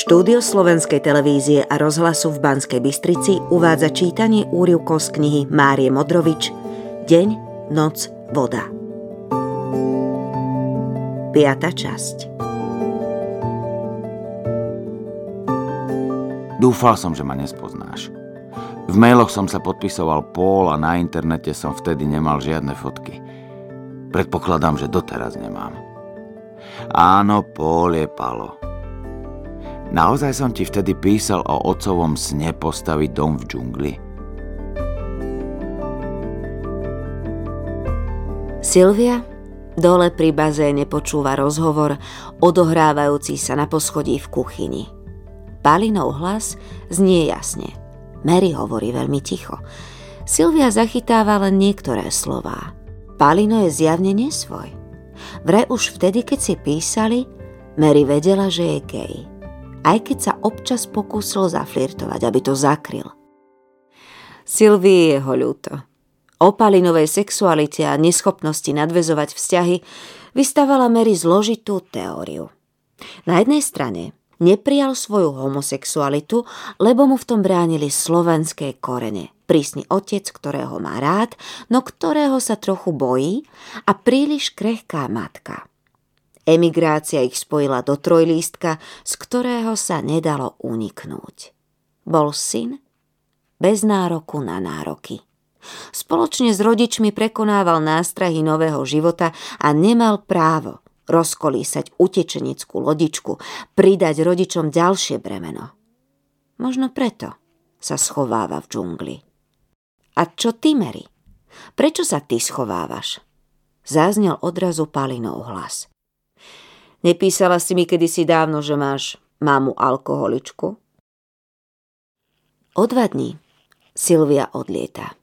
Štúdio Slovenskej televízie a rozhlasu v Banskej Bystrici uvádza čítanie úrivkov z knihy Márie Modrovič Deň, noc, voda. 5. časť Dúfal som, že ma nespoznáš. V mailoch som sa podpisoval Paul a na internete som vtedy nemal žiadne fotky. Predpokladám, že doteraz nemám. Áno, Paul je Palo. Naozaj som ti vtedy písal o otcovom sne postaviť dom v džungli? Silvia dole pri bazéne počúva rozhovor odohrávajúci sa na poschodí v kuchyni. Palinov hlas znie jasne. Mary hovorí veľmi ticho. Silvia zachytáva len niektoré slová. Palino je zjavne nesvoj. Vraj už vtedy, keď si písali, Mary vedela, že je gay aj keď sa občas pokúsil zaflirtovať, aby to zakryl. Sylvie je ho ľúto. O sexualite a neschopnosti nadvezovať vzťahy vystavala Mary zložitú teóriu. Na jednej strane neprijal svoju homosexualitu, lebo mu v tom bránili slovenské korene. Prísny otec, ktorého má rád, no ktorého sa trochu bojí a príliš krehká matka. Emigrácia ich spojila do trojlístka, z ktorého sa nedalo uniknúť. Bol syn bez nároku na nároky. Spoločne s rodičmi prekonával nástrahy nového života a nemal právo rozkolísať utečenickú lodičku, pridať rodičom ďalšie bremeno. Možno preto sa schováva v džungli. A čo ty, Mary? Prečo sa ty schovávaš? Záznel odrazu Palinov hlas. Nepísala si mi kedysi dávno, že máš mamu alkoholičku? O dva dní Silvia odlieta.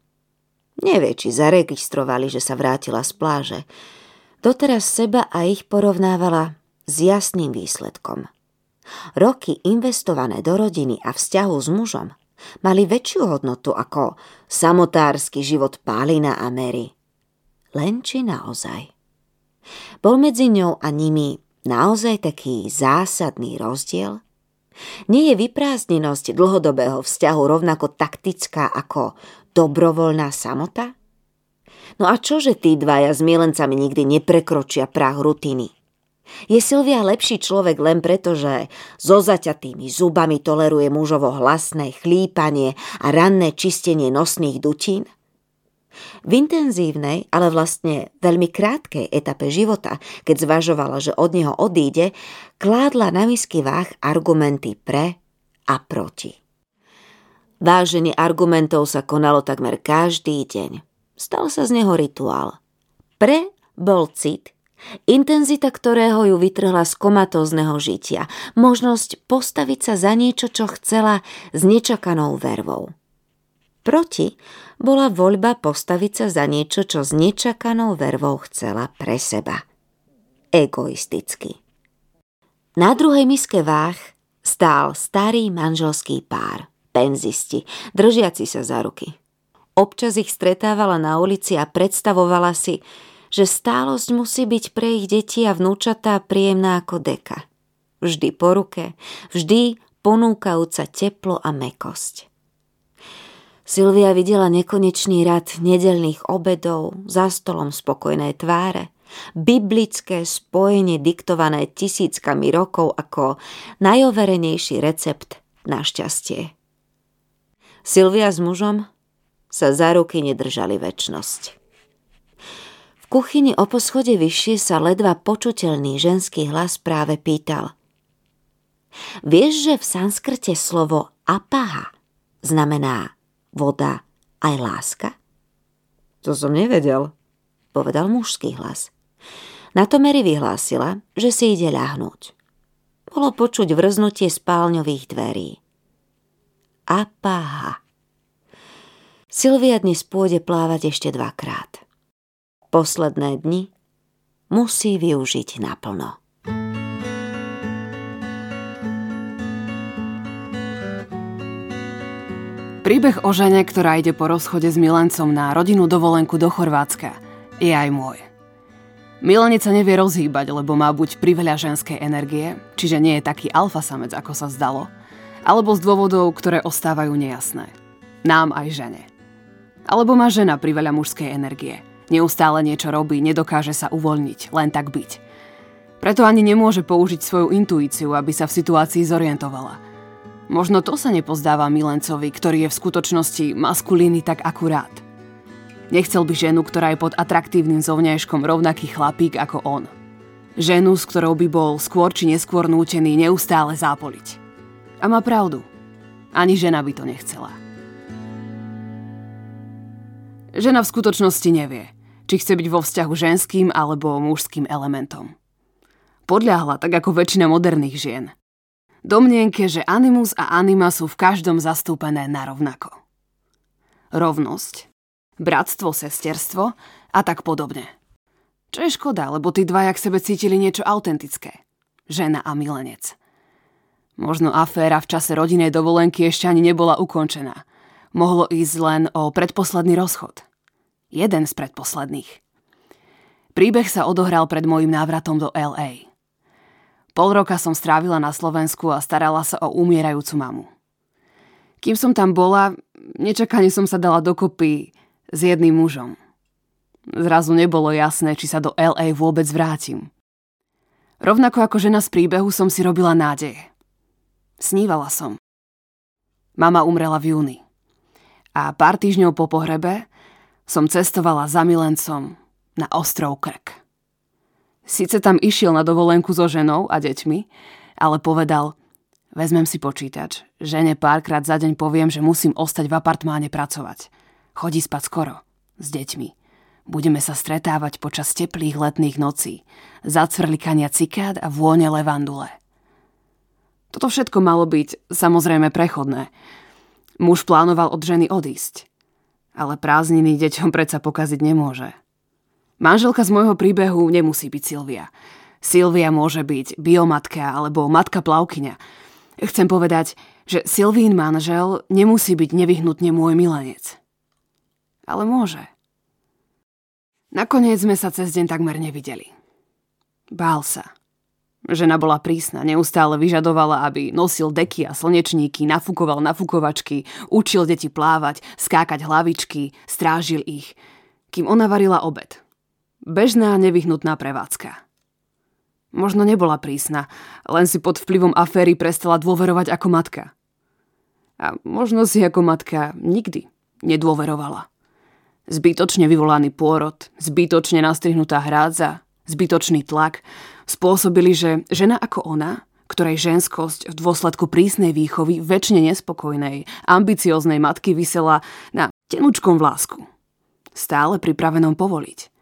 Nevie, či zaregistrovali, že sa vrátila z pláže. Doteraz seba a ich porovnávala s jasným výsledkom. Roky investované do rodiny a vzťahu s mužom mali väčšiu hodnotu ako samotársky život Pálina a Mary. Len či naozaj. Bol medzi ňou a nimi naozaj taký zásadný rozdiel? Nie je vyprázdnenosť dlhodobého vzťahu rovnako taktická ako dobrovoľná samota? No a čože tí dvaja s milencami nikdy neprekročia prah rutiny? Je Silvia lepší človek len preto, že so zaťatými zubami toleruje mužovo hlasné chlípanie a ranné čistenie nosných dutín? V intenzívnej, ale vlastne veľmi krátkej etape života, keď zvažovala, že od neho odíde, kládla na misky váh argumenty pre a proti. Váženie argumentov sa konalo takmer každý deň. Stal sa z neho rituál. Pre bol cit, intenzita ktorého ju vytrhla z komatózneho žitia, možnosť postaviť sa za niečo, čo chcela s nečakanou vervou. Proti bola voľba postaviť sa za niečo, čo s nečakanou vervou chcela pre seba. Egoisticky. Na druhej miske váh stál starý manželský pár, penzisti, držiaci sa za ruky. Občas ich stretávala na ulici a predstavovala si, že stálosť musí byť pre ich deti a vnúčatá príjemná ako deka. Vždy po ruke, vždy ponúkajúca teplo a mekosť. Silvia videla nekonečný rad nedelných obedov, za stolom spokojné tváre, biblické spojenie diktované tisíckami rokov ako najoverenejší recept na šťastie. Silvia s mužom sa za ruky nedržali väčnosť. V kuchyni o poschode vyššie sa ledva počuteľný ženský hlas práve pýtal. Vieš, že v sanskrte slovo apaha znamená voda aj láska? To som nevedel, povedal mužský hlas. Na to Mary vyhlásila, že si ide ľahnúť. Bolo počuť vrznutie spálňových dverí. A páha. Silvia dnes pôjde plávať ešte dvakrát. Posledné dni musí využiť naplno. Príbeh o žene, ktorá ide po rozchode s milencom na rodinu dovolenku do Chorvátska, je aj môj. Milenec sa nevie rozhýbať, lebo má buď priveľa ženskej energie, čiže nie je taký alfa samec, ako sa zdalo, alebo z dôvodov, ktoré ostávajú nejasné. Nám aj žene. Alebo má žena priveľa mužskej energie. Neustále niečo robí, nedokáže sa uvoľniť, len tak byť. Preto ani nemôže použiť svoju intuíciu, aby sa v situácii zorientovala. Možno to sa nepozdáva milencovi, ktorý je v skutočnosti maskulíny tak akurát – Nechcel by ženu, ktorá je pod atraktívnym zovňajškom rovnaký chlapík ako on. Ženu, s ktorou by bol skôr či neskôr nútený neustále zápoliť. A má pravdu. Ani žena by to nechcela. Žena v skutočnosti nevie, či chce byť vo vzťahu ženským alebo mužským elementom. Podľahla tak ako väčšina moderných žien. Domnienke, že animus a anima sú v každom zastúpené na rovnako. Rovnosť bratstvo, sesterstvo a tak podobne. Čo je škoda, lebo tí dvaja k sebe cítili niečo autentické. Žena a milenec. Možno aféra v čase rodinej dovolenky ešte ani nebola ukončená. Mohlo ísť len o predposledný rozchod. Jeden z predposledných. Príbeh sa odohral pred môjim návratom do LA. Pol roka som strávila na Slovensku a starala sa o umierajúcu mamu. Kým som tam bola, nečakane som sa dala dokopy s jedným mužom. Zrazu nebolo jasné, či sa do LA vôbec vrátim. Rovnako ako žena z príbehu som si robila nádej. Snívala som. Mama umrela v júni. A pár týždňov po pohrebe som cestovala za milencom na ostrov Krk. Sice tam išiel na dovolenku so ženou a deťmi, ale povedal, vezmem si počítač, žene párkrát za deň poviem, že musím ostať v apartmáne pracovať – Chodí spať skoro. S deťmi. Budeme sa stretávať počas teplých letných nocí. Zacvrlikania cikád a vône levandule. Toto všetko malo byť samozrejme prechodné. Muž plánoval od ženy odísť. Ale prázdniny deťom predsa pokaziť nemôže. Manželka z môjho príbehu nemusí byť Silvia. Silvia môže byť biomatka alebo matka plavkyňa. Chcem povedať, že Silvín manžel nemusí byť nevyhnutne môj milenec ale môže. Nakoniec sme sa cez deň takmer nevideli. Bál sa. Žena bola prísna, neustále vyžadovala, aby nosil deky a slnečníky, nafúkoval nafukovačky, učil deti plávať, skákať hlavičky, strážil ich, kým ona varila obed. Bežná, nevyhnutná prevádzka. Možno nebola prísna, len si pod vplyvom aféry prestala dôverovať ako matka. A možno si ako matka nikdy nedôverovala. Zbytočne vyvolaný pôrod, zbytočne nastrihnutá hrádza, zbytočný tlak spôsobili, že žena ako ona, ktorej ženskosť v dôsledku prísnej výchovy väčšine nespokojnej, ambicioznej matky vysela na tenučkom vlásku. Stále pripravenom povoliť.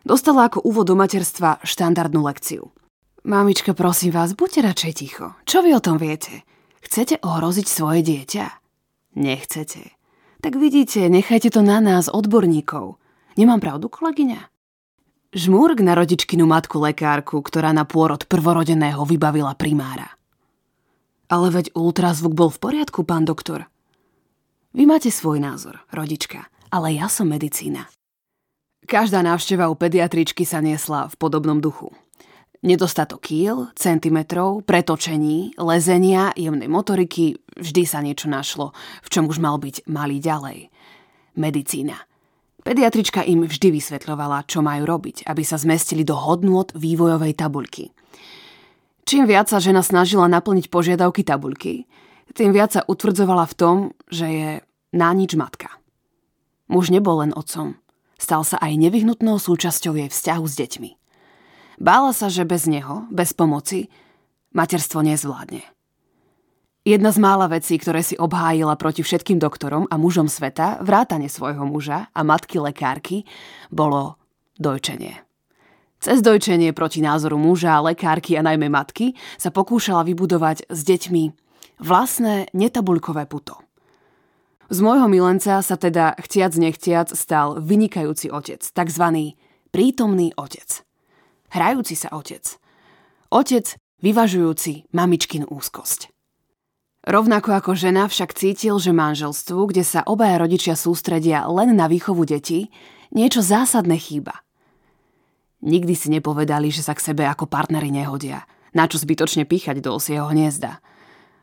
Dostala ako úvod do materstva štandardnú lekciu. Mamička, prosím vás, buďte radšej ticho. Čo vy o tom viete? Chcete ohroziť svoje dieťa? Nechcete. Tak vidíte, nechajte to na nás, odborníkov. Nemám pravdu, kolegyňa? Žmúrk na rodičkinu matku lekárku, ktorá na pôrod prvorodeného vybavila primára. Ale veď ultrazvuk bol v poriadku, pán doktor. Vy máte svoj názor, rodička, ale ja som medicína. Každá návšteva u pediatričky sa niesla v podobnom duchu. Nedostatok kýl, centimetrov, pretočení, lezenia, jemnej motoriky, vždy sa niečo našlo, v čom už mal byť malý ďalej. Medicína. Pediatrička im vždy vysvetľovala, čo majú robiť, aby sa zmestili do hodnôt vývojovej tabuľky. Čím viac sa žena snažila naplniť požiadavky tabuľky, tým viac sa utvrdzovala v tom, že je na nič matka. Muž nebol len otcom. Stal sa aj nevyhnutnou súčasťou jej vzťahu s deťmi. Bála sa, že bez neho, bez pomoci, materstvo nezvládne. Jedna z mála vecí, ktoré si obhájila proti všetkým doktorom a mužom sveta, vrátane svojho muža a matky lekárky, bolo dojčenie. Cez dojčenie proti názoru muža, lekárky a najmä matky sa pokúšala vybudovať s deťmi vlastné netabulkové puto. Z môjho milenca sa teda chtiac nechtiac stal vynikajúci otec, takzvaný prítomný otec hrajúci sa otec. Otec vyvažujúci mamičkin úzkosť. Rovnako ako žena však cítil, že manželstvu, kde sa obaja rodičia sústredia len na výchovu detí, niečo zásadné chýba. Nikdy si nepovedali, že sa k sebe ako partneri nehodia. Na čo zbytočne píchať do osieho hniezda.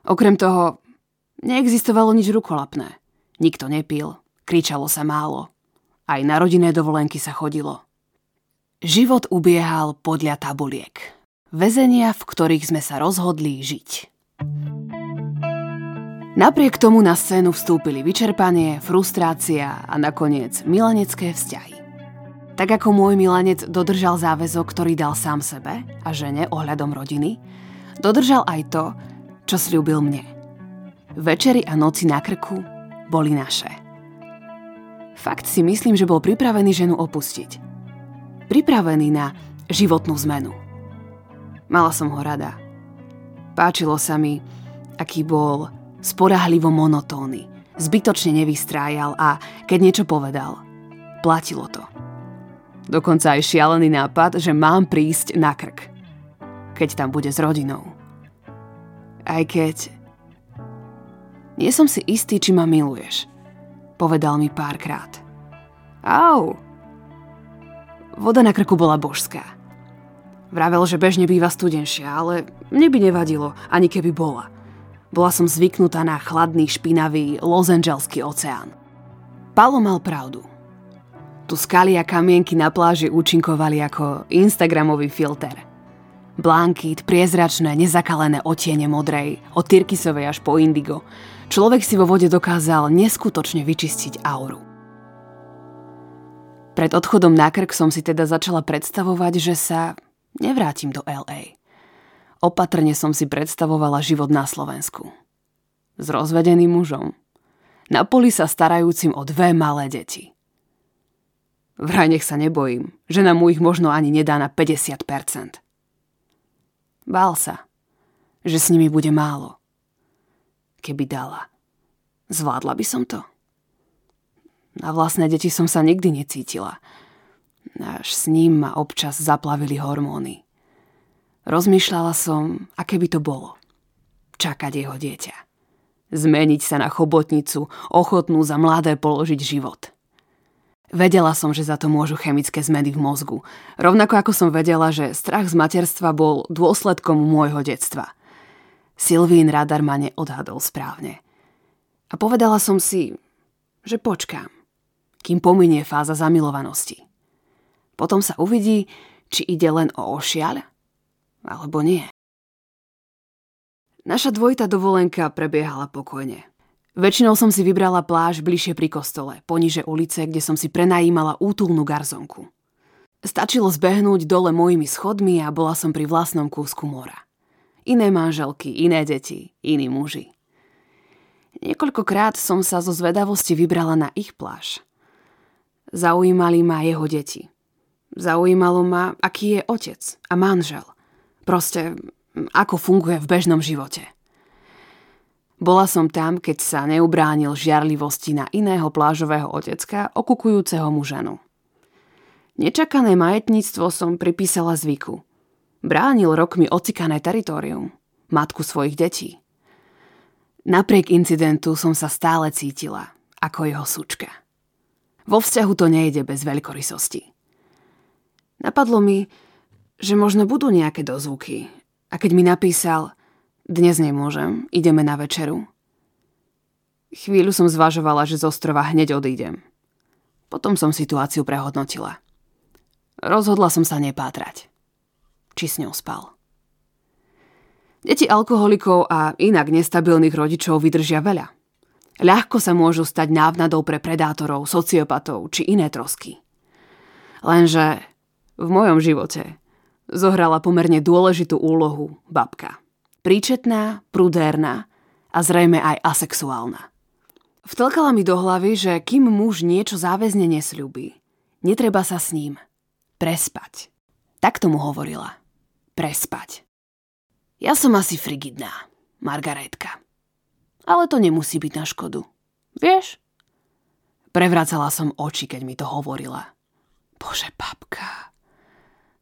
Okrem toho, neexistovalo nič rukolapné. Nikto nepil, kričalo sa málo. Aj na rodinné dovolenky sa chodilo. Život ubiehal podľa tabuliek. Vezenia, v ktorých sme sa rozhodli žiť. Napriek tomu na scénu vstúpili vyčerpanie, frustrácia a nakoniec milanecké vzťahy. Tak ako môj milanec dodržal záväzok, ktorý dal sám sebe a žene ohľadom rodiny, dodržal aj to, čo slúbil mne. Večery a noci na krku boli naše. Fakt si myslím, že bol pripravený ženu opustiť. Pripravený na životnú zmenu. Mala som ho rada. Páčilo sa mi, aký bol sporahlivo monotónny, zbytočne nevystrájal a keď niečo povedal, platilo to. Dokonca aj šialený nápad, že mám prísť na krk, keď tam bude s rodinou. Aj keď... Nie som si istý, či ma miluješ, povedal mi párkrát. Au! Voda na krku bola božská. Vravel, že bežne býva studenšia, ale mne by nevadilo, ani keby bola – bola som zvyknutá na chladný, špinavý Los Angeleský oceán. Palo mal pravdu. Tu skaly a kamienky na pláži účinkovali ako Instagramový filter. Blankít, priezračné, nezakalené otiene modrej, od tyrkisovej až po indigo. Človek si vo vode dokázal neskutočne vyčistiť auru. Pred odchodom na krk som si teda začala predstavovať, že sa nevrátim do LA. Opatrne som si predstavovala život na Slovensku. S rozvedeným mužom. Na poli sa starajúcim o dve malé deti. Vraj nech sa nebojím, že nám mu ich možno ani nedá na 50%. Bál sa, že s nimi bude málo. Keby dala. Zvládla by som to? Na vlastné deti som sa nikdy necítila. Až s ním ma občas zaplavili hormóny. Rozmýšľala som, aké by to bolo. Čakať jeho dieťa. Zmeniť sa na chobotnicu, ochotnú za mladé položiť život. Vedela som, že za to môžu chemické zmeny v mozgu. Rovnako ako som vedela, že strach z materstva bol dôsledkom môjho detstva. Silvín radar ma neodhadol správne. A povedala som si, že počkám, kým pominie fáza zamilovanosti. Potom sa uvidí, či ide len o ošiaľ, alebo nie. Naša dvojita dovolenka prebiehala pokojne. Väčšinou som si vybrala pláž bližšie pri kostole, poniže ulice, kde som si prenajímala útulnú garzonku. Stačilo zbehnúť dole mojimi schodmi a bola som pri vlastnom kúsku mora. Iné manželky, iné deti, iní muži. Niekoľkokrát som sa zo zvedavosti vybrala na ich pláž. Zaujímali ma jeho deti. Zaujímalo ma, aký je otec a manžel. Proste, ako funguje v bežnom živote. Bola som tam, keď sa neubránil žiarlivosti na iného plážového otecka, okukujúceho muženu. Nečakané majetníctvo som pripísala zvyku. Bránil rokmi ocikané teritorium, matku svojich detí. Napriek incidentu som sa stále cítila ako jeho sučka. Vo vzťahu to nejde bez veľkorysosti. Napadlo mi, že možno budú nejaké dozvuky. A keď mi napísal, dnes nemôžem, ideme na večeru. Chvíľu som zvažovala, že z ostrova hneď odídem. Potom som situáciu prehodnotila. Rozhodla som sa nepátrať. Či s ňou spal. Deti alkoholikov a inak nestabilných rodičov vydržia veľa. Ľahko sa môžu stať návnadou pre predátorov, sociopatov či iné trosky. Lenže v mojom živote zohrala pomerne dôležitú úlohu babka. Príčetná, prudérna a zrejme aj asexuálna. Vtlkala mi do hlavy, že kým muž niečo záväzne nesľubí, netreba sa s ním prespať. Tak tomu hovorila. Prespať. Ja som asi frigidná, Margaretka. Ale to nemusí byť na škodu. Vieš? Prevracala som oči, keď mi to hovorila. Bože, babka,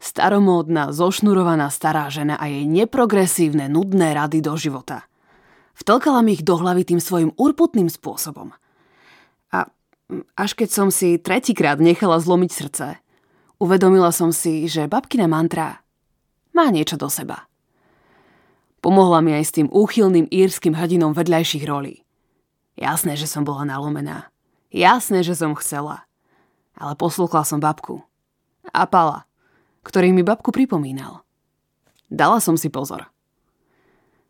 staromódna, zošnurovaná stará žena a jej neprogresívne, nudné rady do života. Vtlkala mi ich do hlavy tým svojim urputným spôsobom. A až keď som si tretíkrát nechala zlomiť srdce, uvedomila som si, že babkina mantra má niečo do seba. Pomohla mi aj s tým úchylným írským hrdinom vedľajších rolí. Jasné, že som bola nalomená. Jasné, že som chcela. Ale poslúchla som babku. A Pala, ktorý mi babku pripomínal. Dala som si pozor.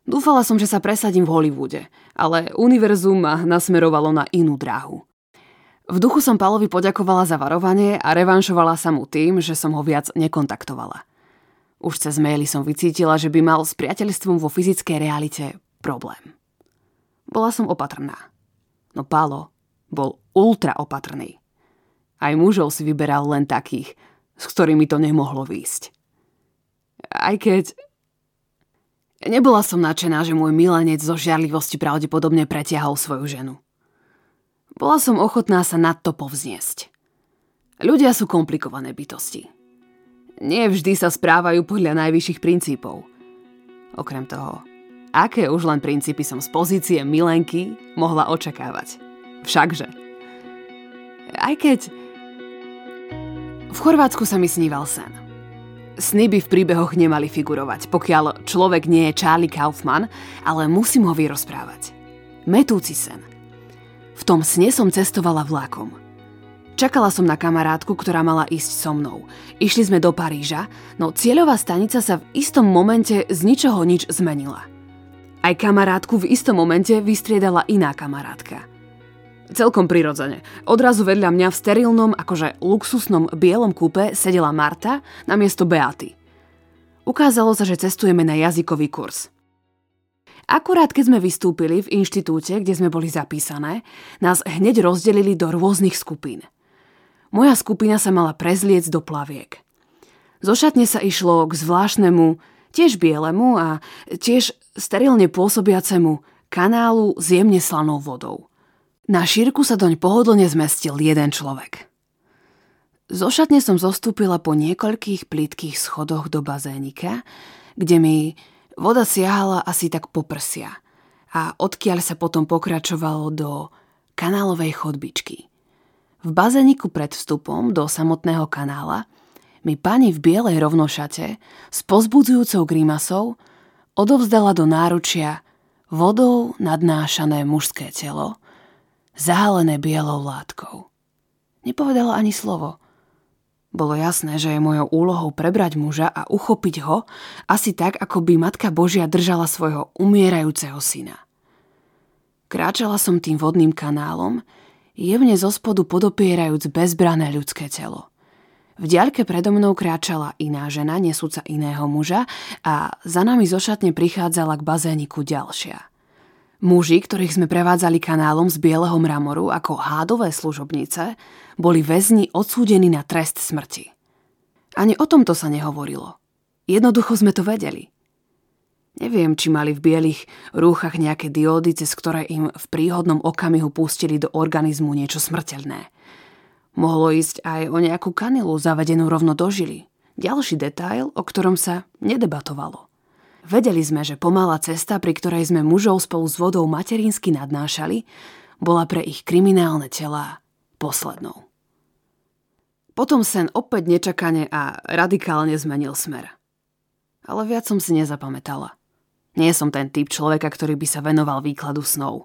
Dúfala som, že sa presadím v Hollywoode, ale univerzum ma nasmerovalo na inú dráhu. V duchu som Palovi poďakovala za varovanie a revanšovala sa mu tým, že som ho viac nekontaktovala. Už cez maily som vycítila, že by mal s priateľstvom vo fyzickej realite problém. Bola som opatrná. No Pálo bol ultra opatrný. Aj mužov si vyberal len takých, s ktorými to nemohlo výjsť. Aj keď... Nebola som nadšená, že môj milenec zo žiarlivosti pravdepodobne pretiahol svoju ženu. Bola som ochotná sa nad to povzniesť. Ľudia sú komplikované bytosti nie vždy sa správajú podľa najvyšších princípov. Okrem toho, aké už len princípy som z pozície milenky mohla očakávať. Všakže. Aj keď... V Chorvátsku sa mi sníval sen. Sny by v príbehoch nemali figurovať, pokiaľ človek nie je Charlie Kaufman, ale musím ho vyrozprávať. Metúci sen. V tom sne som cestovala vlakom – Čakala som na kamarátku, ktorá mala ísť so mnou. Išli sme do Paríža, no cieľová stanica sa v istom momente z ničoho nič zmenila. Aj kamarátku v istom momente vystriedala iná kamarátka. Celkom prirodzene. Odrazu vedľa mňa v sterilnom, akože luxusnom bielom kúpe sedela Marta na miesto Beaty. Ukázalo sa, že cestujeme na jazykový kurz. Akurát keď sme vystúpili v inštitúte, kde sme boli zapísané, nás hneď rozdelili do rôznych skupín – moja skupina sa mala prezliec do plaviek. Zo šatne sa išlo k zvláštnemu, tiež bielemu a tiež sterilne pôsobiacemu kanálu s jemne slanou vodou. Na šírku sa doň pohodlne zmestil jeden človek. Zo šatne som zostúpila po niekoľkých plitkých schodoch do bazénika, kde mi voda siahala asi tak po prsia a odkiaľ sa potom pokračovalo do kanálovej chodbičky – v bazéniku pred vstupom do samotného kanála mi pani v bielej rovnošate s pozbudzujúcou grimasou odovzdala do náručia vodou nadnášané mužské telo, zahalené bielou látkou. Nepovedala ani slovo. Bolo jasné, že je mojou úlohou prebrať muža a uchopiť ho, asi tak, ako by Matka Božia držala svojho umierajúceho syna. Kráčala som tým vodným kanálom, jemne zo spodu podopierajúc bezbrané ľudské telo. V diaľke predo mnou kráčala iná žena, nesúca iného muža a za nami zošatne prichádzala k bazéniku ďalšia. Muži, ktorých sme prevádzali kanálom z bieleho mramoru ako hádové služobnice, boli väzni odsúdení na trest smrti. Ani o tomto sa nehovorilo. Jednoducho sme to vedeli – Neviem, či mali v bielých rúchach nejaké diódy, cez ktoré im v príhodnom okamihu pustili do organizmu niečo smrteľné. Mohlo ísť aj o nejakú kanilu zavedenú rovno do žily. Ďalší detail, o ktorom sa nedebatovalo. Vedeli sme, že pomalá cesta, pri ktorej sme mužov spolu s vodou materinsky nadnášali, bola pre ich kriminálne telá poslednou. Potom sen opäť nečakane a radikálne zmenil smer. Ale viac som si nezapamätala. Nie som ten typ človeka, ktorý by sa venoval výkladu snov.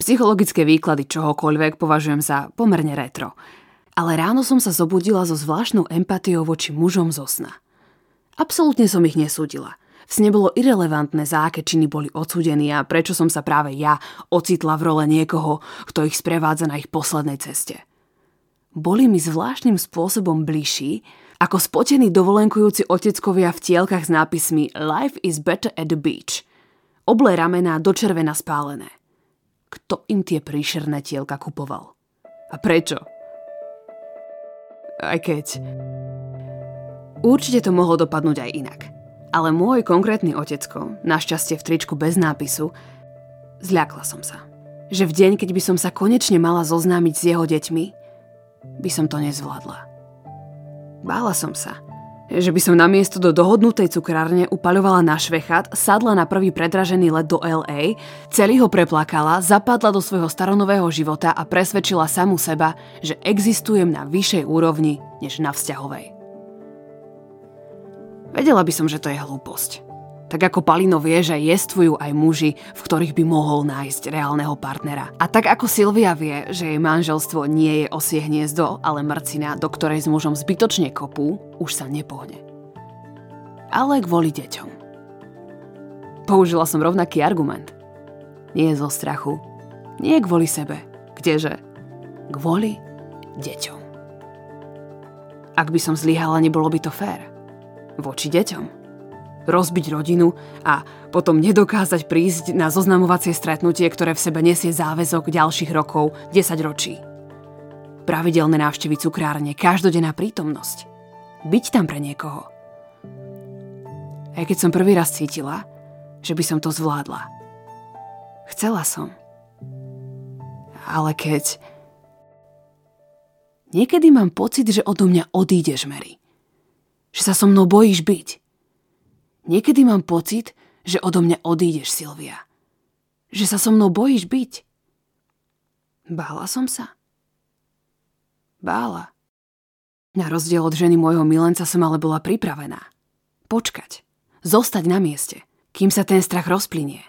Psychologické výklady čohokoľvek považujem za pomerne retro. Ale ráno som sa zobudila so zvláštnou empatiou voči mužom zo sna. Absolútne som ich nesúdila. V sne bolo irrelevantné, za aké činy boli odsúdení a prečo som sa práve ja ocitla v role niekoho, kto ich sprevádza na ich poslednej ceste. Boli mi zvláštnym spôsobom bližší, ako spotení dovolenkujúci oteckovia v tielkach s nápismi Life is better at the beach. Oble ramená do červena spálené. Kto im tie príšerné tielka kupoval? A prečo? Aj keď... Určite to mohlo dopadnúť aj inak. Ale môj konkrétny otecko, našťastie v tričku bez nápisu, zľakla som sa. Že v deň, keď by som sa konečne mala zoznámiť s jeho deťmi, by som to nezvládla. Bála som sa, že by som namiesto do dohodnutej cukrárne upaľovala na švechat, sadla na prvý predražený let do LA, celý ho preplakala, zapadla do svojho staronového života a presvedčila samu seba, že existujem na vyššej úrovni než na vzťahovej. Vedela by som, že to je hlúposť. Tak ako Palino vie, že jestvujú aj muži, v ktorých by mohol nájsť reálneho partnera. A tak ako Silvia vie, že jej manželstvo nie je osie hniezdo, ale mrcina, do ktorej s mužom zbytočne kopú, už sa nepohne. Ale kvôli deťom. Použila som rovnaký argument. Nie zo strachu, nie kvôli sebe. Kdeže? Kvôli deťom. Ak by som zlyhala, nebolo by to fér. Voči deťom rozbiť rodinu a potom nedokázať prísť na zoznamovacie stretnutie, ktoré v sebe nesie záväzok ďalších rokov, 10 ročí. Pravidelné návštevy cukrárne, každodenná prítomnosť. Byť tam pre niekoho. Aj keď som prvý raz cítila, že by som to zvládla. Chcela som. Ale keď... Niekedy mám pocit, že odo mňa odídeš, Mary. Že sa so mnou bojíš byť. Niekedy mám pocit, že odo mňa odídeš, Silvia. Že sa so mnou bojíš byť. Bála som sa. Bála. Na rozdiel od ženy môjho milenca som ale bola pripravená. Počkať. Zostať na mieste, kým sa ten strach rozplynie.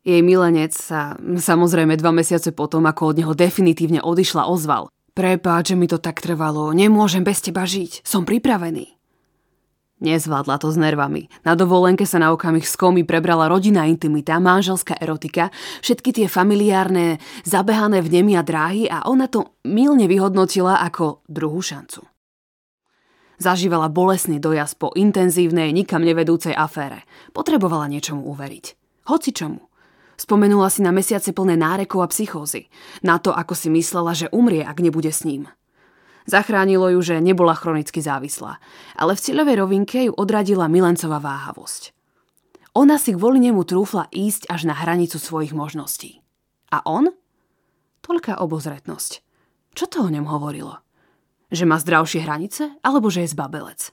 Jej milenec sa, samozrejme dva mesiace potom, ako od neho definitívne odišla, ozval. Prepáč, že mi to tak trvalo, nemôžem bez teba žiť, som pripravený. Nezvládla to s nervami. Na dovolenke sa na okamih s komi prebrala rodinná intimita, manželská erotika, všetky tie familiárne, zabehané vnemy a dráhy a ona to milne vyhodnotila ako druhú šancu. Zažívala bolesný dojazd po intenzívnej, nikam nevedúcej afére. Potrebovala niečomu uveriť. Hoci čomu. Spomenula si na mesiace plné nárekov a psychózy. Na to, ako si myslela, že umrie, ak nebude s ním. Zachránilo ju, že nebola chronicky závislá, ale v cieľovej rovinke ju odradila milencová váhavosť. Ona si kvôli nemu trúfla ísť až na hranicu svojich možností. A on? Toľká obozretnosť. Čo to o ňom hovorilo? Že má zdravšie hranice, alebo že je zbabelec?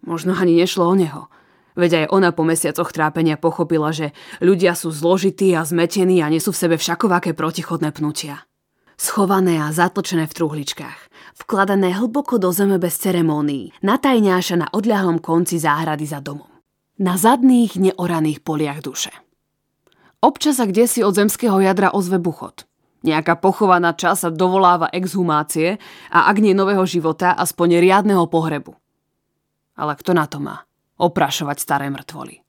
Možno ani nešlo o neho. Veď aj ona po mesiacoch trápenia pochopila, že ľudia sú zložití a zmetení a nesú v sebe všakovaké protichodné pnutia. Schované a zatlčené v truhličkách vkladané hlboko do zeme bez ceremónií, natajňáša na odľahlom konci záhrady za domom. Na zadných neoraných poliach duše. Občas sa kde si od zemského jadra ozve buchot. Nejaká pochovaná časa dovoláva exhumácie a ak nie nového života, aspoň riadneho pohrebu. Ale kto na to má? Oprašovať staré mŕtvoly.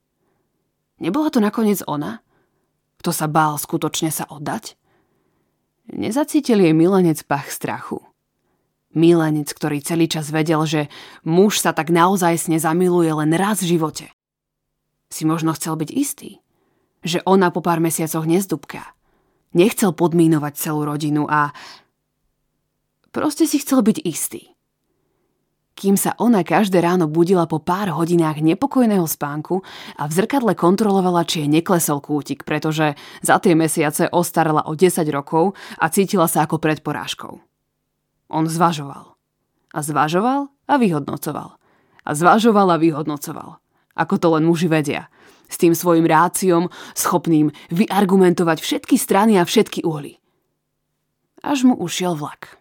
Nebola to nakoniec ona? Kto sa bál skutočne sa oddať? Nezacítil jej milenec pach strachu. Milenec, ktorý celý čas vedel, že muž sa tak naozaj zamiluje len raz v živote. Si možno chcel byť istý, že ona po pár mesiacoch nezdúbka. Nechcel podmínovať celú rodinu a proste si chcel byť istý. Kým sa ona každé ráno budila po pár hodinách nepokojného spánku a v zrkadle kontrolovala, či je neklesol kútik, pretože za tie mesiace ostarala o 10 rokov a cítila sa ako pred porážkou. On zvažoval. A zvažoval a vyhodnocoval. A zvažoval a vyhodnocoval. Ako to len muži vedia. S tým svojim ráciom, schopným vyargumentovať všetky strany a všetky uhly. Až mu ušiel vlak.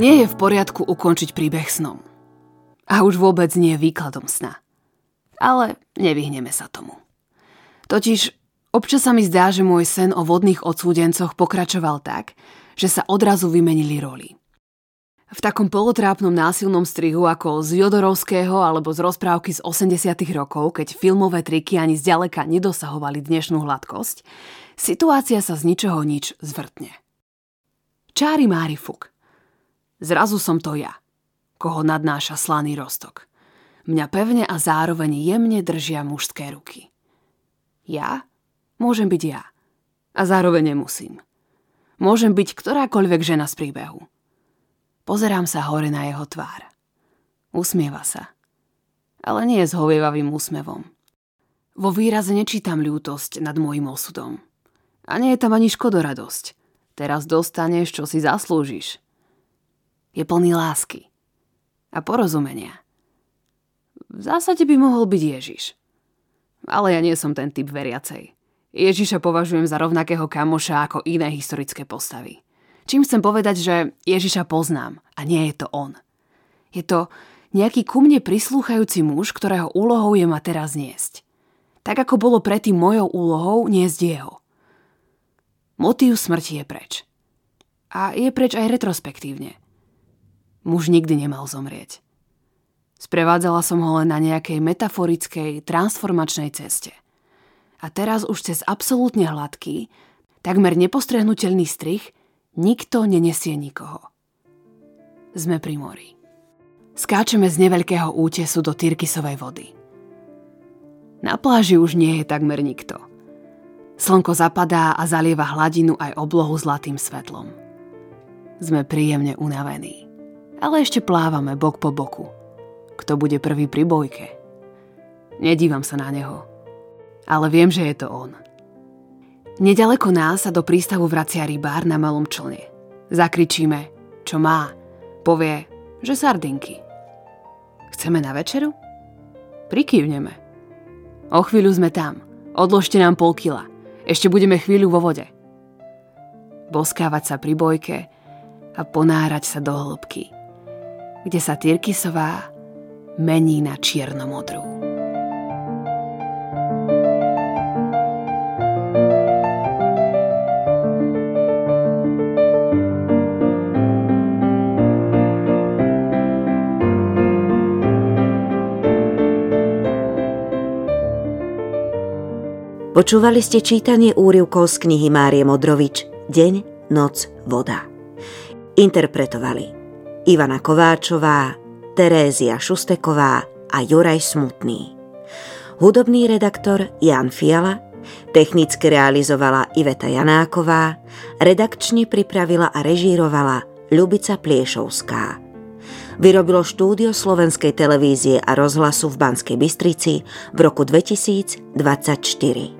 Nie je v poriadku ukončiť príbeh snom. A už vôbec nie výkladom sna. Ale nevyhneme sa tomu. Totiž občas sa mi zdá, že môj sen o vodných odsúdencoch pokračoval tak, že sa odrazu vymenili roli. V takom polotrápnom násilnom strihu ako z Jodorovského alebo z rozprávky z 80 rokov, keď filmové triky ani zďaleka nedosahovali dnešnú hladkosť, situácia sa z ničoho nič zvrtne. Čári mári fuk. Zrazu som to ja koho nadnáša slaný rostok. Mňa pevne a zároveň jemne držia mužské ruky. Ja? Môžem byť ja. A zároveň nemusím. Môžem byť ktorákoľvek žena z príbehu. Pozerám sa hore na jeho tvár. Usmieva sa. Ale nie s hovievavým úsmevom. Vo výraze nečítam ľútosť nad môjim osudom. A nie je tam ani škodoradosť. Teraz dostaneš, čo si zaslúžiš. Je plný lásky a porozumenia. V zásade by mohol byť Ježiš. Ale ja nie som ten typ veriacej. Ježiša považujem za rovnakého kamoša ako iné historické postavy. Čím chcem povedať, že Ježiša poznám a nie je to on. Je to nejaký ku mne prislúchajúci muž, ktorého úlohou je ma teraz niesť. Tak ako bolo predtým mojou úlohou niesť jeho. Motív smrti je preč. A je preč aj retrospektívne. Muž nikdy nemal zomrieť. Sprevádzala som ho len na nejakej metaforickej, transformačnej ceste. A teraz už cez absolútne hladký, takmer nepostrehnutelný strich, nikto nenesie nikoho. Sme pri mori. Skáčeme z neveľkého útesu do Tyrkisovej vody. Na pláži už nie je takmer nikto – Slnko zapadá a zalieva hladinu aj oblohu zlatým svetlom. Sme príjemne unavení. Ale ešte plávame bok po boku. Kto bude prvý pri bojke? Nedívam sa na neho. Ale viem, že je to on. Nedaleko nás sa do prístavu vracia rybár na malom člne. Zakričíme, čo má. Povie, že sardinky. Chceme na večeru? Prikývneme. O chvíľu sme tam. Odložte nám pol kila. Ešte budeme chvíľu vo vode. Boskávať sa pri bojke a ponárať sa do hĺbky, kde sa Tyrkisová mení na čiernomodrú. Počúvali ste čítanie úrivkov z knihy Márie Modrovič Deň, noc, voda. Interpretovali Ivana Kováčová, Terézia Šusteková a Juraj Smutný. Hudobný redaktor Jan Fiala, technicky realizovala Iveta Janáková, redakčne pripravila a režírovala Ľubica Pliešovská. Vyrobilo štúdio slovenskej televízie a rozhlasu v Banskej Bystrici v roku 2024.